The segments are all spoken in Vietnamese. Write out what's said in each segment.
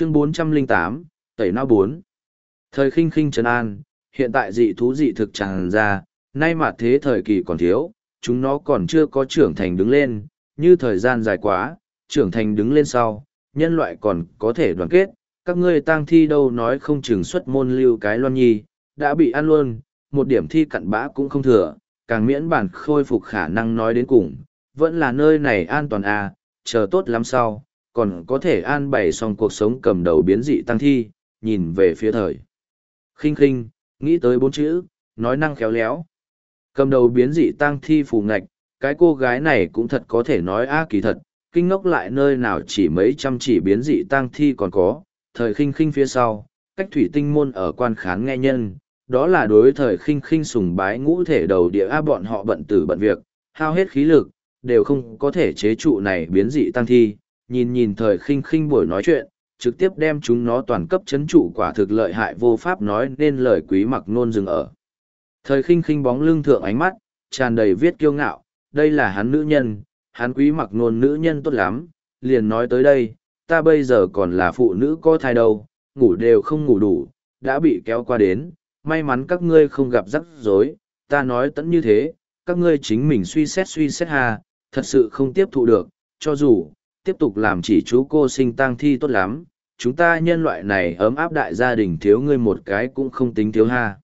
chương 408, tẩy não 4. Thời khinh khinh trấn an, hiện tại dị thú dị thực tràn ra, nay mà thế thời kỳ còn thiếu, chúng nó còn chưa có trưởng thành đứng lên, như thời gian dài quá, trưởng thành đứng lên sau, nhân loại còn có thể đoàn kết, các ngươi tang thi đâu nói không chừng xuất môn lưu cái loan nhi, đã bị ăn luôn, một điểm thi cặn bã cũng không thừa, càng miễn bản khôi phục khả năng nói đến cùng, vẫn là nơi này an toàn à, chờ tốt lắm sau, còn có thể an bày xong cuộc sống cầm đầu biến dị tăng thi, nhìn về phía thời. khinh khinh, nghĩ tới bốn chữ, nói năng khéo léo. Cầm đầu biến dị tăng thi phù ngạch, cái cô gái này cũng thật có thể nói a kỳ thật, kinh ngốc lại nơi nào chỉ mấy trăm chỉ biến dị tăng thi còn có, thời khinh khinh phía sau, cách thủy tinh môn ở quan khán nghe nhân, đó là đối thời khinh khinh sùng bái ngũ thể đầu địa a bọn họ bận tử bận việc, hao hết khí lực, đều không có thể chế trụ này biến dị tăng thi, nhìn nhìn thời khinh khinh buổi nói chuyện, trực tiếp đem chúng nó toàn cấp chấn trụ quả thực lợi hại vô pháp nói nên lời quý mặc nôn dừng ở. Thời khinh khinh bóng lưng thượng ánh mắt, tràn đầy viết kiêu ngạo, đây là hắn nữ nhân, hắn quý mặc nôn nữ nhân tốt lắm, liền nói tới đây, ta bây giờ còn là phụ nữ có thai đâu, ngủ đều không ngủ đủ, đã bị kéo qua đến, may mắn các ngươi không gặp rắc rối, ta nói tẫn như thế, các ngươi chính mình suy xét suy xét ha, thật sự không tiếp thụ được, cho dù, tiếp tục làm chỉ chú cô sinh tang thi tốt lắm, chúng ta nhân loại này ấm áp đại gia đình thiếu ngươi một cái cũng không tính thiếu ha.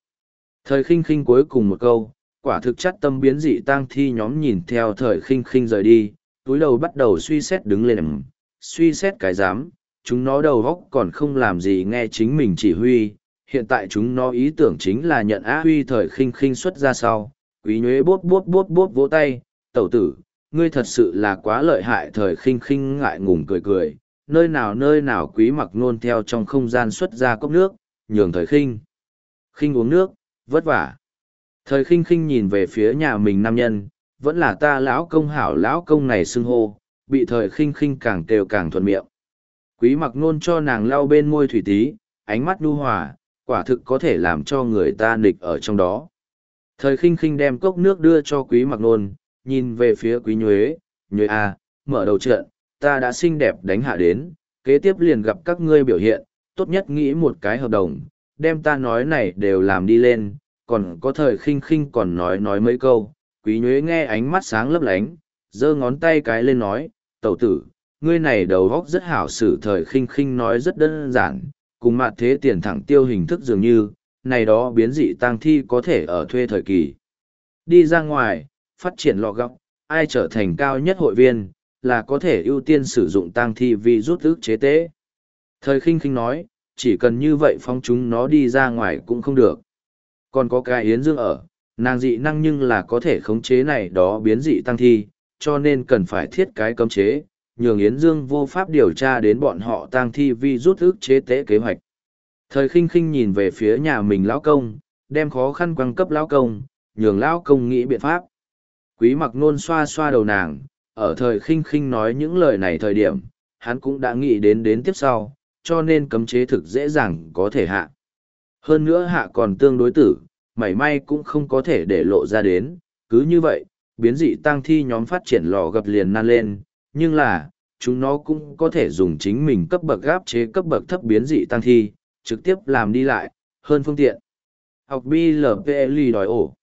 Thời khinh khinh cuối cùng một câu, quả thực chất tâm biến dị tang thi nhóm nhìn theo thời khinh khinh rời đi, túi đầu bắt đầu suy xét đứng lên suy xét cái dám, chúng nó đầu góc còn không làm gì nghe chính mình chỉ huy, hiện tại chúng nó ý tưởng chính là nhận á huy thời khinh khinh xuất ra sau, quý nhuế bốt bốt bốt bốt vỗ tay, tẩu tử, ngươi thật sự là quá lợi hại thời khinh khinh ngại ngùng cười cười, nơi nào nơi nào quý mặc nôn theo trong không gian xuất ra cốc nước, nhường thời khinh. Khinh uống nước, vất vả. Thời khinh khinh nhìn về phía nhà mình nam nhân, vẫn là ta lão công hảo lão công này xưng hô, bị thời khinh khinh càng kêu càng thuận miệng. Quý mặc nôn cho nàng lau bên môi thủy tí, ánh mắt nhu hòa, quả thực có thể làm cho người ta nịch ở trong đó. Thời khinh khinh đem cốc nước đưa cho quý mặc nôn, nhìn về phía quý nhuế, nhuế a, à, mở đầu trận, ta đã xinh đẹp đánh hạ đến, kế tiếp liền gặp các ngươi biểu hiện, tốt nhất nghĩ một cái hợp đồng, đem ta nói này đều làm đi lên, còn có thời khinh khinh còn nói nói mấy câu, quý nhuế nghe ánh mắt sáng lấp lánh, giơ ngón tay cái lên nói, tẩu tử, ngươi này đầu góc rất hảo xử thời khinh khinh nói rất đơn giản, cùng mặt thế tiền thẳng tiêu hình thức dường như, này đó biến dị tang thi có thể ở thuê thời kỳ. Đi ra ngoài, phát triển lọ gọc, ai trở thành cao nhất hội viên, là có thể ưu tiên sử dụng tăng thi vì rút ức chế tế. Thời khinh khinh nói, chỉ cần như vậy phong chúng nó đi ra ngoài cũng không được. Còn có cái yến dương ở, nàng dị năng nhưng là có thể khống chế này đó biến dị tăng thi, cho nên cần phải thiết cái cấm chế, nhường Yến Dương vô pháp điều tra đến bọn họ tăng thi vì rút ức chế tế kế hoạch. Thời khinh khinh nhìn về phía nhà mình lão công, đem khó khăn quăng cấp lão công, nhường lão công nghĩ biện pháp. Quý mặc nôn xoa xoa đầu nàng, ở thời khinh khinh nói những lời này thời điểm, hắn cũng đã nghĩ đến đến tiếp sau, cho nên cấm chế thực dễ dàng có thể hạ. Hơn nữa hạ còn tương đối tử, mảy may cũng không có thể để lộ ra đến, cứ như vậy, biến dị tăng thi nhóm phát triển lò gập liền nan lên, nhưng là, chúng nó cũng có thể dùng chính mình cấp bậc gáp chế cấp bậc thấp biến dị tăng thi, trực tiếp làm đi lại, hơn phương tiện. Học BLPL đòi ổ.